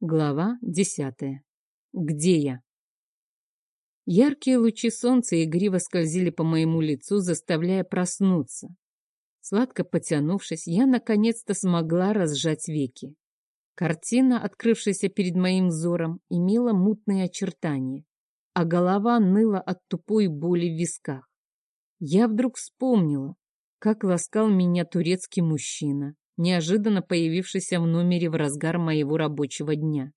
Глава десятая. Где я? Яркие лучи солнца игриво скользили по моему лицу, заставляя проснуться. Сладко потянувшись, я наконец-то смогла разжать веки. Картина, открывшаяся перед моим взором, имела мутные очертания, а голова ныла от тупой боли в висках. Я вдруг вспомнила, как ласкал меня турецкий мужчина, неожиданно появившийся в номере в разгар моего рабочего дня.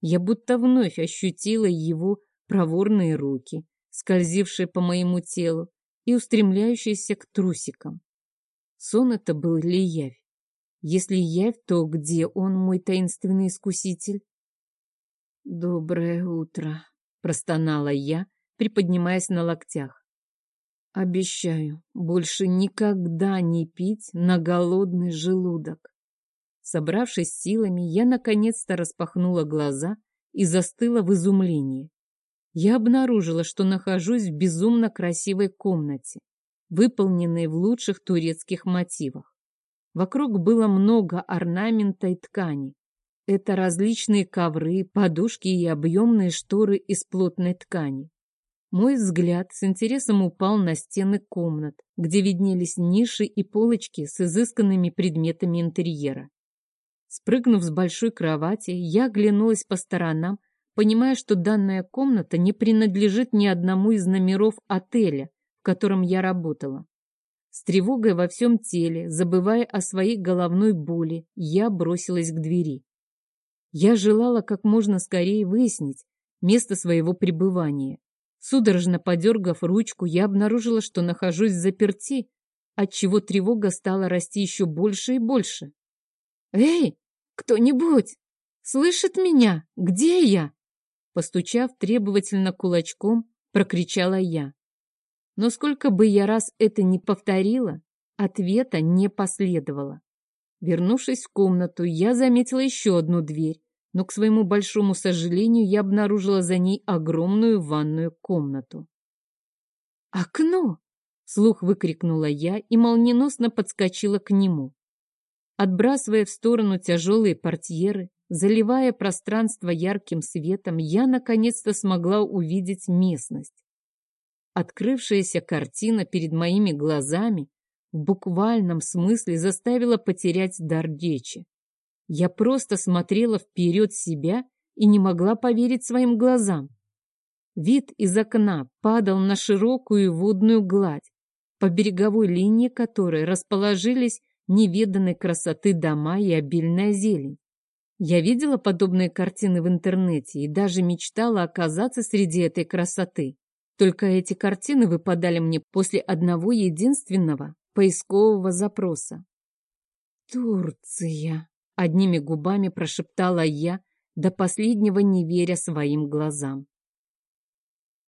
Я будто вновь ощутила его проворные руки, скользившие по моему телу и устремляющиеся к трусикам. Сон это был ли явь? Если явь, то где он, мой таинственный искуситель? «Доброе утро», — простонала я, приподнимаясь на локтях. Обещаю, больше никогда не пить на голодный желудок. Собравшись силами, я наконец-то распахнула глаза и застыла в изумлении. Я обнаружила, что нахожусь в безумно красивой комнате, выполненной в лучших турецких мотивах. Вокруг было много орнамента и ткани. Это различные ковры, подушки и объемные шторы из плотной ткани. Мой взгляд с интересом упал на стены комнат, где виднелись ниши и полочки с изысканными предметами интерьера. Спрыгнув с большой кровати, я оглянулась по сторонам, понимая, что данная комната не принадлежит ни одному из номеров отеля, в котором я работала. С тревогой во всем теле, забывая о своей головной боли, я бросилась к двери. Я желала как можно скорее выяснить место своего пребывания. Судорожно подергав ручку, я обнаружила, что нахожусь заперти, отчего тревога стала расти еще больше и больше. «Эй, кто-нибудь! Слышит меня? Где я?» Постучав требовательно кулачком, прокричала я. Но сколько бы я раз это ни повторила, ответа не последовало. Вернувшись в комнату, я заметила еще одну дверь, но, к своему большому сожалению, я обнаружила за ней огромную ванную комнату. «Окно!» — слух выкрикнула я и молниеносно подскочила к нему. Отбрасывая в сторону тяжелые портьеры, заливая пространство ярким светом, я наконец-то смогла увидеть местность. Открывшаяся картина перед моими глазами в буквальном смысле заставила потерять дар речи. Я просто смотрела вперед себя и не могла поверить своим глазам. Вид из окна падал на широкую водную гладь, по береговой линии которой расположились неведанной красоты дома и обильная зелень. Я видела подобные картины в интернете и даже мечтала оказаться среди этой красоты. Только эти картины выпадали мне после одного единственного поискового запроса. Турция. Одними губами прошептала я, до последнего не веря своим глазам.